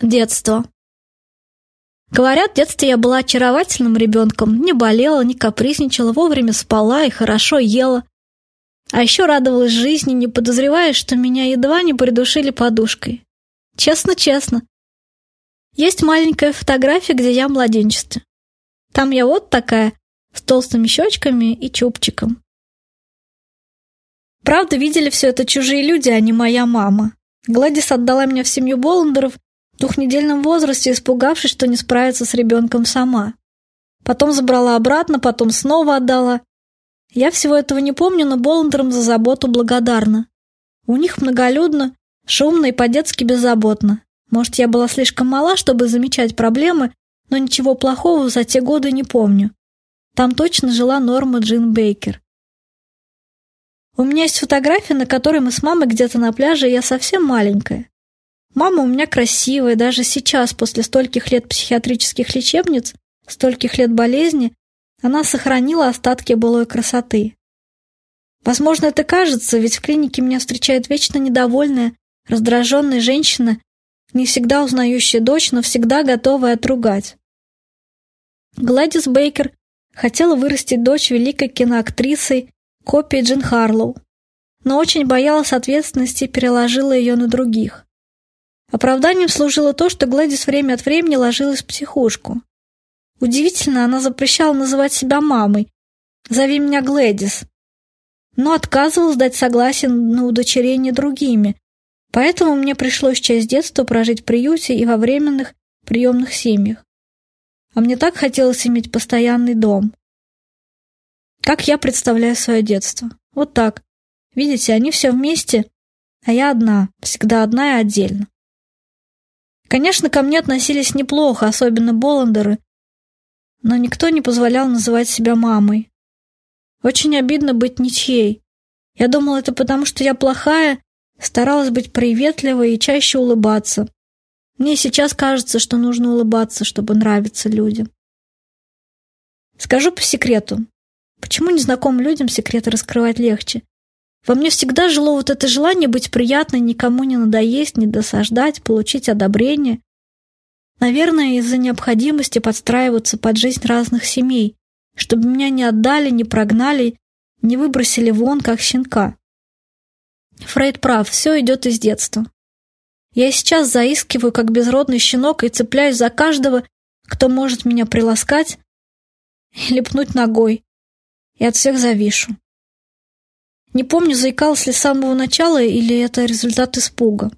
Детство. Говорят, в детстве я была очаровательным ребенком, не болела, не капризничала, вовремя спала и хорошо ела. А еще радовалась жизни, не подозревая, что меня едва не придушили подушкой. Честно-честно. Есть маленькая фотография, где я в младенчестве. Там я вот такая, с толстыми щечками и чубчиком. Правда, видели все это чужие люди, а не моя мама. Гладис отдала меня в семью Боландеров двухнедельном возрасте, испугавшись, что не справится с ребенком сама. Потом забрала обратно, потом снова отдала. Я всего этого не помню, но Боландерам за заботу благодарна. У них многолюдно, шумно и по-детски беззаботно. Может, я была слишком мала, чтобы замечать проблемы, но ничего плохого за те годы не помню. Там точно жила Норма Джин Бейкер. У меня есть фотография, на которой мы с мамой где-то на пляже, и я совсем маленькая. Мама у меня красивая, даже сейчас, после стольких лет психиатрических лечебниц, стольких лет болезни, она сохранила остатки былой красоты. Возможно, это кажется, ведь в клинике меня встречает вечно недовольная, раздраженная женщина, не всегда узнающая дочь, но всегда готовая отругать. Гладис Бейкер хотела вырастить дочь великой киноактрисой копией Джин Харлоу, но очень боялась ответственности и переложила ее на других. Оправданием служило то, что Гладис время от времени ложилась в психушку. Удивительно, она запрещала называть себя мамой. «Зови меня Глэдис», но отказывалась дать согласие на удочерение другими, поэтому мне пришлось часть детства прожить в приюте и во временных приемных семьях. А мне так хотелось иметь постоянный дом. Как я представляю свое детство? Вот так. Видите, они все вместе, а я одна, всегда одна и отдельно. Конечно, ко мне относились неплохо, особенно Боландеры, но никто не позволял называть себя мамой. Очень обидно быть ничьей. Я думала, это потому, что я плохая, старалась быть приветливой и чаще улыбаться. Мне сейчас кажется, что нужно улыбаться, чтобы нравиться людям. Скажу по секрету, Почему незнакомым людям секреты раскрывать легче? Во мне всегда жило вот это желание быть приятной, никому не надоесть, не досаждать, получить одобрение. Наверное, из-за необходимости подстраиваться под жизнь разных семей, чтобы меня не отдали, не прогнали, не выбросили вон, как щенка. Фрейд прав, все идет из детства. Я сейчас заискиваю, как безродный щенок, и цепляюсь за каждого, кто может меня приласкать или пнуть ногой и от всех завишу. Не помню, заикалась ли с самого начала или это результат испуга.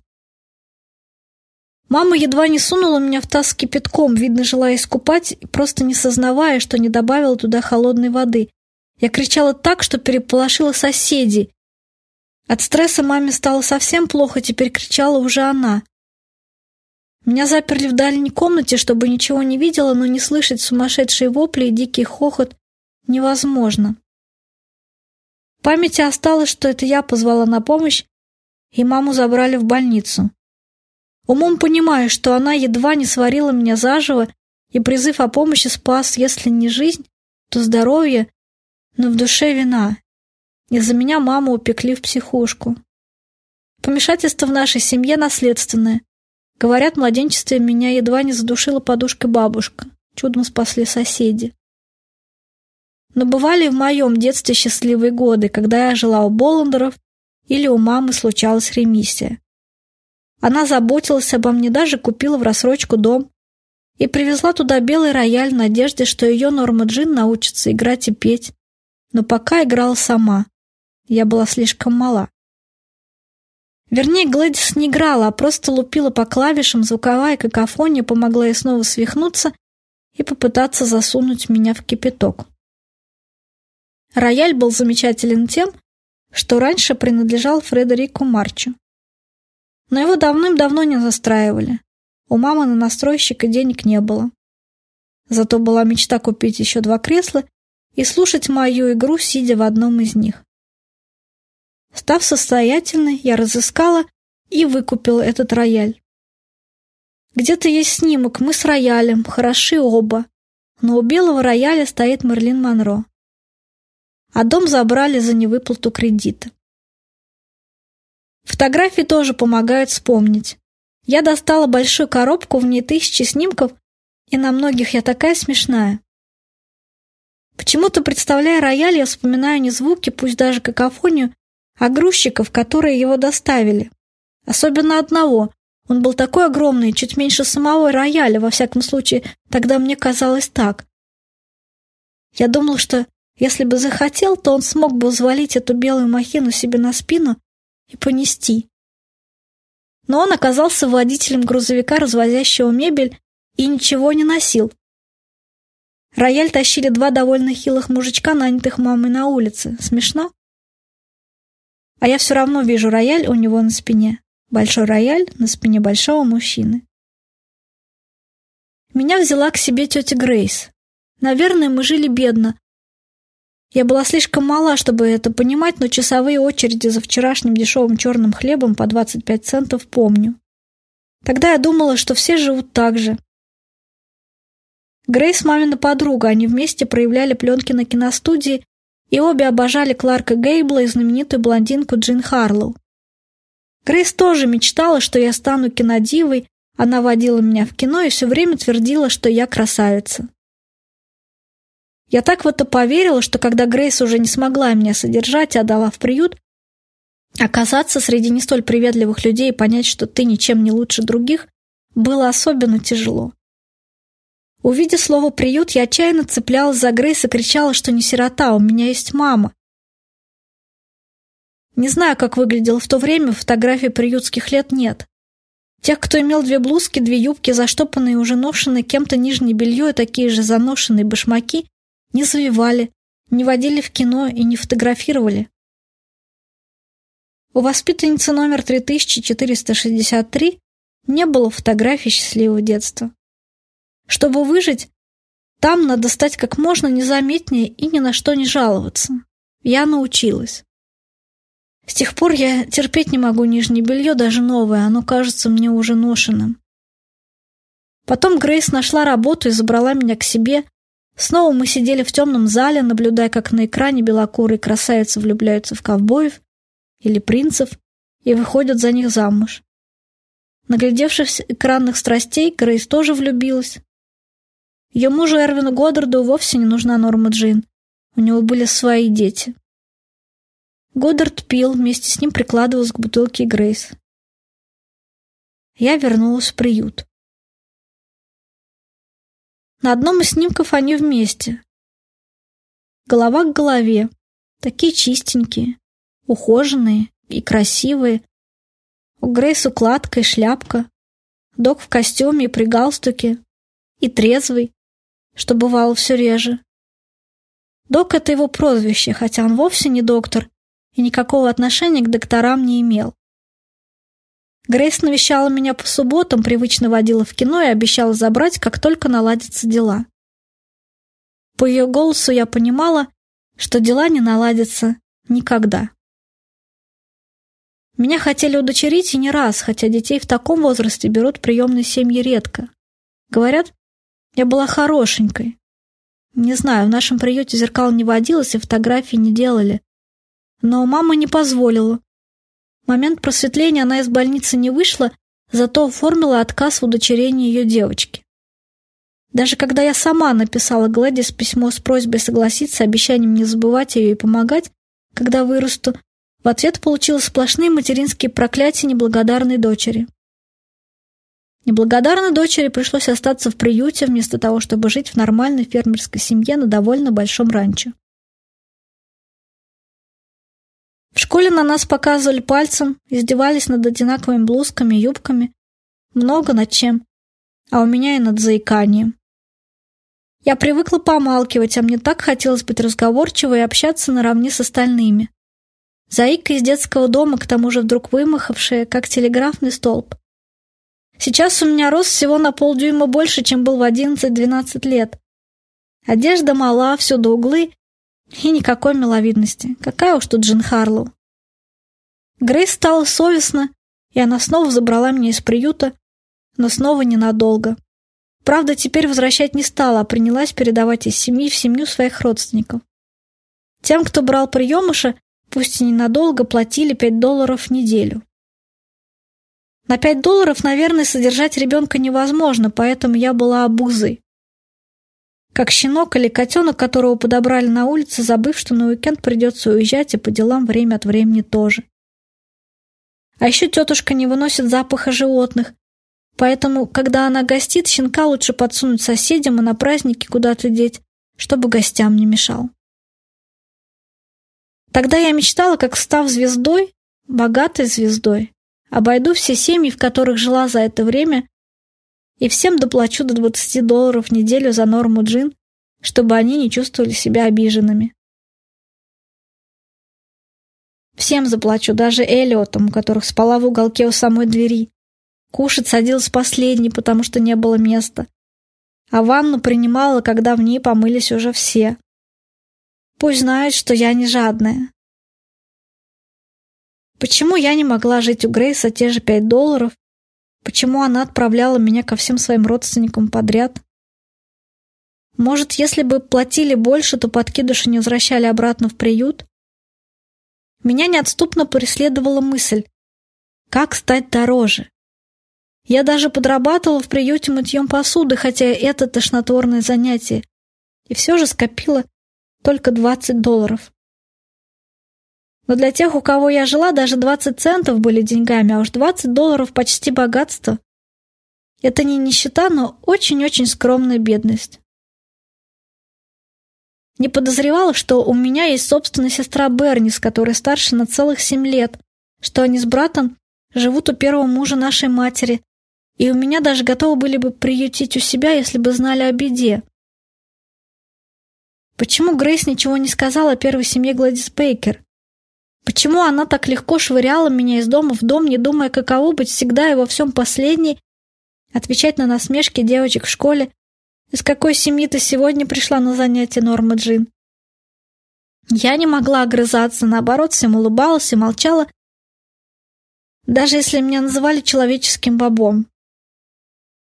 Мама едва не сунула меня в таз с кипятком, видно, желая искупать, просто не сознавая, что не добавила туда холодной воды. Я кричала так, что переполошила соседей. От стресса маме стало совсем плохо, теперь кричала уже она. Меня заперли в дальней комнате, чтобы ничего не видела, но не слышать сумасшедшие вопли и дикий хохот невозможно. В памяти осталось, что это я позвала на помощь, и маму забрали в больницу. Умом понимаю, что она едва не сварила меня заживо, и призыв о помощи спас, если не жизнь, то здоровье, но в душе вина. Из-за меня маму упекли в психушку. Помешательство в нашей семье наследственное. Говорят, в младенчестве меня едва не задушила подушкой бабушка. Чудом спасли соседи. Но бывали в моем детстве счастливые годы, когда я жила у Боландеров или у мамы случалась ремиссия. Она заботилась обо мне, даже купила в рассрочку дом и привезла туда белый рояль в надежде, что ее Норма Джин научится играть и петь. Но пока играла сама. Я была слишком мала. Вернее, Глэдис не играла, а просто лупила по клавишам, звуковая какофония помогла ей снова свихнуться и попытаться засунуть меня в кипяток. Рояль был замечателен тем, что раньше принадлежал Фредерику Марчу. Но его давным-давно не застраивали. У мамы на настройщика денег не было. Зато была мечта купить еще два кресла и слушать мою игру, сидя в одном из них. Став состоятельной, я разыскала и выкупила этот рояль. Где-то есть снимок, мы с роялем, хороши оба, но у белого рояля стоит Мерлин Монро а дом забрали за невыплату кредита. Фотографии тоже помогают вспомнить. Я достала большую коробку, в ней тысячи снимков, и на многих я такая смешная. Почему-то, представляя рояль, я вспоминаю не звуки, пусть даже какофонию, а грузчиков, которые его доставили. Особенно одного. Он был такой огромный, чуть меньше самого рояля, во всяком случае, тогда мне казалось так. Я думал, что если бы захотел, то он смог бы взвалить эту белую махину себе на спину и понести. Но он оказался водителем грузовика, развозящего мебель, и ничего не носил. Рояль тащили два довольно хилых мужичка, нанятых мамой на улице. Смешно? А я все равно вижу рояль у него на спине. Большой рояль на спине большого мужчины. Меня взяла к себе тетя Грейс. Наверное, мы жили бедно. Я была слишком мала, чтобы это понимать, но часовые очереди за вчерашним дешевым черным хлебом по 25 центов помню. Тогда я думала, что все живут так же. Грейс мамина подруга, они вместе проявляли пленки на киностудии, и обе обожали Кларка Гейбла и знаменитую блондинку Джин Харлоу. Грейс тоже мечтала, что я стану кинодивой, она водила меня в кино и все время твердила, что я красавица. Я так в это поверила, что когда Грейс уже не смогла меня содержать и отдала в приют, оказаться среди не столь приветливых людей и понять, что ты ничем не лучше других, было особенно тяжело. Увидя слово «приют», я отчаянно цеплялась за Грейс и кричала, что не сирота, у меня есть мама. Не знаю, как выглядел в то время, фотографий приютских лет нет. Тех, кто имел две блузки, две юбки, заштопанные уже ношенные кем-то нижнее белье и такие же заношенные башмаки, не завивали, не водили в кино и не фотографировали. У воспитанницы номер 3463 не было фотографий счастливого детства. Чтобы выжить, там надо стать как можно незаметнее и ни на что не жаловаться. Я научилась. С тех пор я терпеть не могу нижнее белье, даже новое, оно кажется мне уже ношенным. Потом Грейс нашла работу и забрала меня к себе, Снова мы сидели в темном зале, наблюдая, как на экране белокурые красавицы влюбляются в ковбоев или принцев и выходят за них замуж. Наглядевшись экранных страстей, Грейс тоже влюбилась. Ее мужу Эрвину Годдарду вовсе не нужна Норма Джин. У него были свои дети. Годдард пил, вместе с ним прикладывался к бутылке Грейс. Я вернулась в приют. На одном из снимков они вместе. Голова к голове. Такие чистенькие, ухоженные и красивые. У Грейс укладка и шляпка. Док в костюме и при галстуке. И трезвый, что бывало все реже. Док — это его прозвище, хотя он вовсе не доктор и никакого отношения к докторам не имел. Грейс навещала меня по субботам, привычно водила в кино и обещала забрать, как только наладятся дела. По ее голосу я понимала, что дела не наладятся никогда. Меня хотели удочерить и не раз, хотя детей в таком возрасте берут приемные семьи редко. Говорят, я была хорошенькой. Не знаю, в нашем приюте зеркал не водилось и фотографии не делали. Но мама не позволила, момент просветления она из больницы не вышла, зато оформила отказ в удочерении ее девочки. Даже когда я сама написала Глэдис письмо с просьбой согласиться, обещанием не забывать ее и помогать, когда вырасту, в ответ получила сплошные материнские проклятия неблагодарной дочери. Неблагодарной дочери пришлось остаться в приюте вместо того, чтобы жить в нормальной фермерской семье на довольно большом ранчо. Школе на нас показывали пальцем, издевались над одинаковыми блузками, юбками. Много над чем. А у меня и над заиканием. Я привыкла помалкивать, а мне так хотелось быть разговорчивой и общаться наравне с остальными. Заика из детского дома, к тому же вдруг вымахавшая, как телеграфный столб. Сейчас у меня рост всего на полдюйма больше, чем был в 11-12 лет. Одежда мала, всюду углы, и никакой миловидности. Какая уж тут Джин Харлоу. Грейс стала совестна, и она снова забрала меня из приюта, но снова ненадолго. Правда, теперь возвращать не стала, а принялась передавать из семьи в семью своих родственников. Тем, кто брал приемыша, пусть и ненадолго, платили 5 долларов в неделю. На пять долларов, наверное, содержать ребенка невозможно, поэтому я была обузой. Как щенок или котенок, которого подобрали на улице, забыв, что на уикенд придется уезжать и по делам время от времени тоже. А еще тетушка не выносит запаха животных, поэтому, когда она гостит, щенка лучше подсунуть соседям и на праздники куда-то деть, чтобы гостям не мешал. Тогда я мечтала, как став звездой, богатой звездой, обойду все семьи, в которых жила за это время, и всем доплачу до 20 долларов в неделю за норму джин, чтобы они не чувствовали себя обиженными. Всем заплачу, даже Эллиотам, у которых спала в уголке у самой двери. Кушать садилась последней, потому что не было места. А ванну принимала, когда в ней помылись уже все. Пусть знают, что я не жадная. Почему я не могла жить у Грейса те же пять долларов, Почему она отправляла меня ко всем своим родственникам подряд? Может, если бы платили больше, то подкидыши не возвращали обратно в приют? Меня неотступно преследовала мысль, как стать дороже. Я даже подрабатывала в приюте мытьем посуды, хотя это тошнотворное занятие, и все же скопила только 20 долларов. Но для тех, у кого я жила, даже 20 центов были деньгами, а уж 20 долларов почти богатство. Это не нищета, но очень-очень скромная бедность. Не подозревала, что у меня есть собственная сестра Берни, с которой старше на целых семь лет, что они с братом живут у первого мужа нашей матери, и у меня даже готовы были бы приютить у себя, если бы знали о беде. Почему Грейс ничего не сказала о первой семье Гладис Бейкер? Почему она так легко швыряла меня из дома в дом, не думая, каково быть всегда и во всем последней, отвечать на насмешки девочек в школе? Из какой семьи ты сегодня пришла на занятие, Норма Джин? Я не могла огрызаться, наоборот, всем улыбалась и молчала, даже если меня называли человеческим бобом.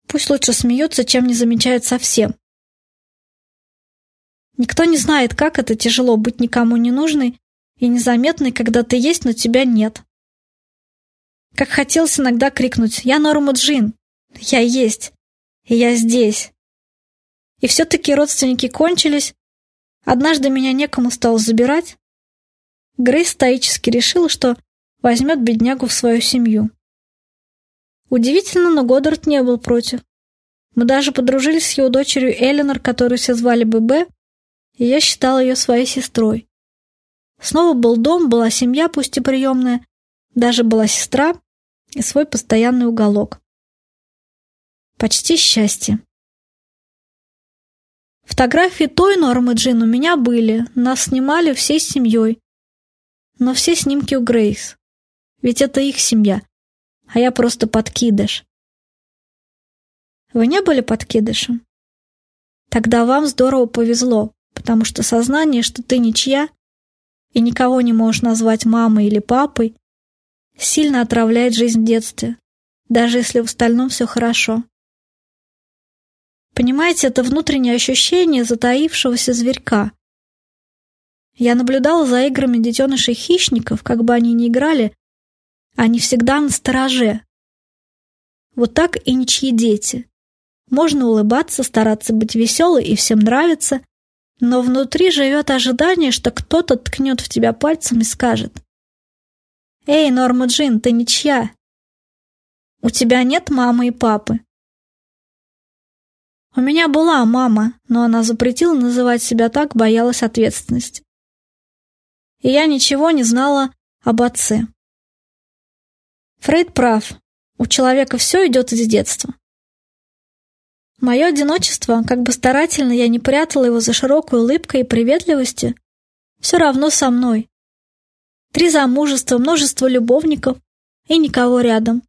Пусть лучше смеются, чем не замечают совсем. Никто не знает, как это тяжело быть никому не нужной и незаметный, когда ты есть, но тебя нет. Как хотелось иногда крикнуть «Я Норма Джин! Я есть! И я здесь!» И все-таки родственники кончились. Однажды меня некому стало забирать. Грейс стоически решила, что возьмет беднягу в свою семью. Удивительно, но Годдард не был против. Мы даже подружились с его дочерью Эленор, которую все звали ББ, и я считала ее своей сестрой. Снова был дом, была семья, пусть и приемная, даже была сестра и свой постоянный уголок. Почти счастье. Фотографии той Нормы Джин у меня были, нас снимали всей семьей. Но все снимки у Грейс. Ведь это их семья, а я просто подкидыш. Вы не были подкидышем? Тогда вам здорово повезло, потому что сознание, что ты ничья, и никого не можешь назвать мамой или папой, сильно отравляет жизнь в детстве, даже если в остальном все хорошо. Понимаете, это внутреннее ощущение затаившегося зверька. Я наблюдала за играми детенышей хищников, как бы они ни играли, они всегда на стороже. Вот так и ничьи дети. Можно улыбаться, стараться быть веселой и всем нравиться, но внутри живет ожидание, что кто-то ткнет в тебя пальцем и скажет. «Эй, Норма Джин, ты ничья. У тебя нет мамы и папы». У меня была мама, но она запретила называть себя так, боялась ответственности. И я ничего не знала об отце. Фрейд прав. У человека все идет из детства. Мое одиночество, как бы старательно я не прятала его за широкой улыбкой и приветливостью, все равно со мной. Три замужества, множество любовников и никого рядом.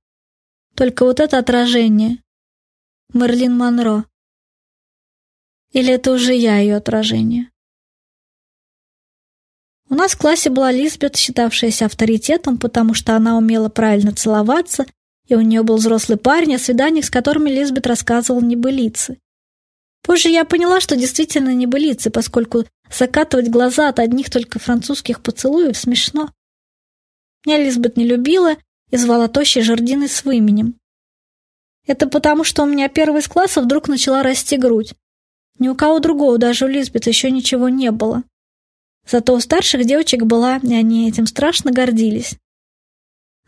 Только вот это отражение. Мерлин Монро. Или это уже я ее отражение? У нас в классе была Лизбет, считавшаяся авторитетом, потому что она умела правильно целоваться и у нее был взрослый парень, о свиданиях с которыми Лизбет рассказывал небылицы. Позже я поняла, что действительно небылицы, поскольку закатывать глаза от одних только французских поцелуев смешно. Меня Лизбет не любила, и звала тощей жердиной с выменем. Это потому, что у меня первый из класса вдруг начала расти грудь. Ни у кого другого, даже у Лизбет, еще ничего не было. Зато у старших девочек была, и они этим страшно гордились.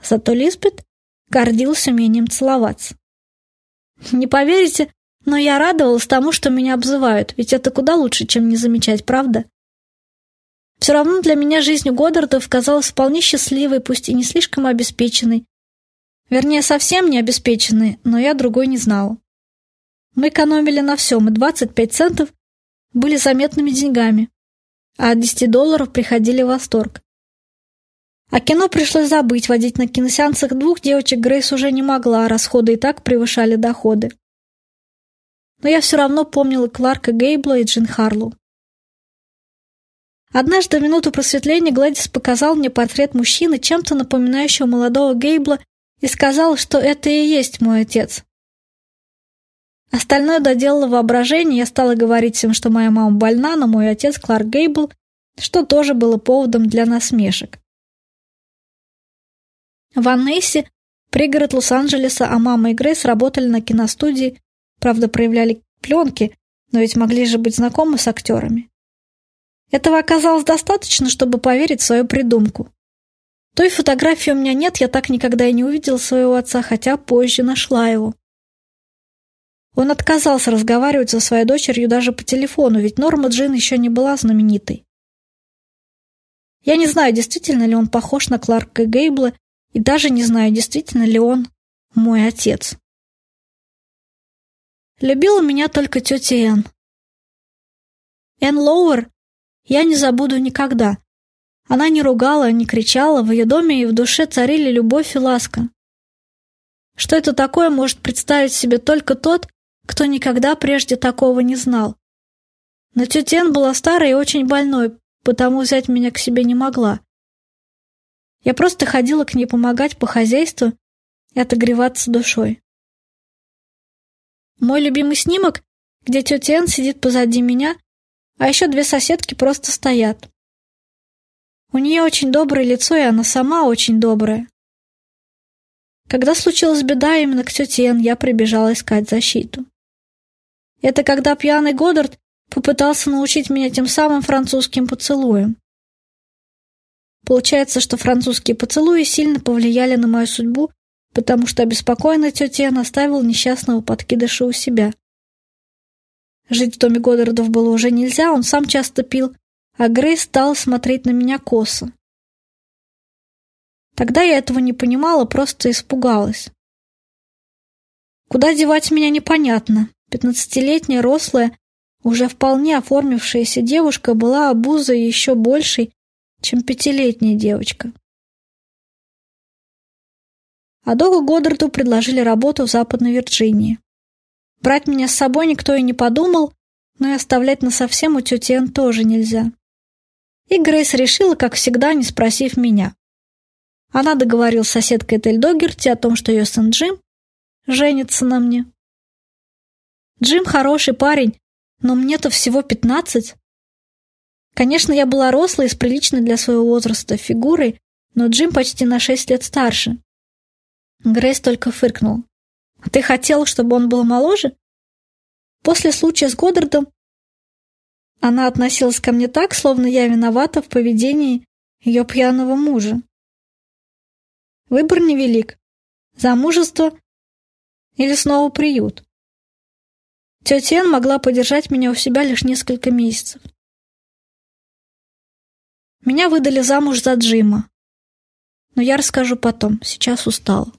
Зато Лизбет гордилась умением целоваться. Не поверите, но я радовалась тому, что меня обзывают, ведь это куда лучше, чем не замечать, правда? Все равно для меня жизнь у Годдардов казалась вполне счастливой, пусть и не слишком обеспеченной. Вернее, совсем не обеспеченной, но я другой не знала. Мы экономили на всем, и 25 центов были заметными деньгами, а от 10 долларов приходили восторг. А кино пришлось забыть, водить на киносеансах двух девочек Грейс уже не могла, а расходы и так превышали доходы. Но я все равно помнила Кларка Гейбла и Джин Харлоу. Однажды в минуту просветления Гладис показал мне портрет мужчины, чем-то напоминающего молодого Гейбла, и сказал, что это и есть мой отец. Остальное доделало воображение, я стала говорить всем, что моя мама больна, но мой отец Кларк Гейбл, что тоже было поводом для насмешек. В Аннессе, пригород Лос-Анджелеса, а мама и Грейс работали на киностудии, правда, проявляли пленки, но ведь могли же быть знакомы с актерами. Этого оказалось достаточно, чтобы поверить в свою придумку. Той фотографии у меня нет, я так никогда и не увидела своего отца, хотя позже нашла его. Он отказался разговаривать со своей дочерью даже по телефону, ведь Норма Джин еще не была знаменитой. Я не знаю, действительно ли он похож на Кларка Гейбла, и даже не знаю, действительно ли он мой отец. Любила меня только тетя Энн. Энн Лоуэр я не забуду никогда. Она не ругала, не кричала, в ее доме и в душе царили любовь и ласка. Что это такое, может представить себе только тот, кто никогда прежде такого не знал. Но тетя Энн была старой и очень больной, потому взять меня к себе не могла. Я просто ходила к ней помогать по хозяйству и отогреваться душой. Мой любимый снимок, где тетя Энн сидит позади меня, а еще две соседки просто стоят. У нее очень доброе лицо, и она сама очень добрая. Когда случилась беда, именно к тете Энн я прибежала искать защиту. Это когда пьяный Годдард попытался научить меня тем самым французским поцелуем. Получается, что французские поцелуи сильно повлияли на мою судьбу, потому что обеспокоенная тетя Энн оставила несчастного подкидыша у себя. Жить в доме Годдардов было уже нельзя, он сам часто пил, а Грейс стала смотреть на меня косо. Тогда я этого не понимала, просто испугалась. Куда девать меня непонятно. Пятнадцатилетняя, рослая, уже вполне оформившаяся девушка была обузой еще большей, чем пятилетняя девочка. Адогу Годдарду предложили работу в Западной Вирджинии. Брать меня с собой никто и не подумал, но и оставлять насовсем у тети Энн тоже нельзя. И Грейс решила, как всегда, не спросив меня. Она договорилась с соседкой Этель Догерти о том, что ее сын Джим женится на мне. Джим хороший парень, но мне-то всего пятнадцать. Конечно, я была рослой и с приличной для своего возраста фигурой, но Джим почти на шесть лет старше. Грейс только фыркнул. «А ты хотел, чтобы он был моложе?» После случая с Годдардом она относилась ко мне так, словно я виновата в поведении ее пьяного мужа. Выбор невелик. Замужество или снова приют. Тетя Эн могла подержать меня у себя лишь несколько месяцев. Меня выдали замуж за Джима. Но я расскажу потом, сейчас устала.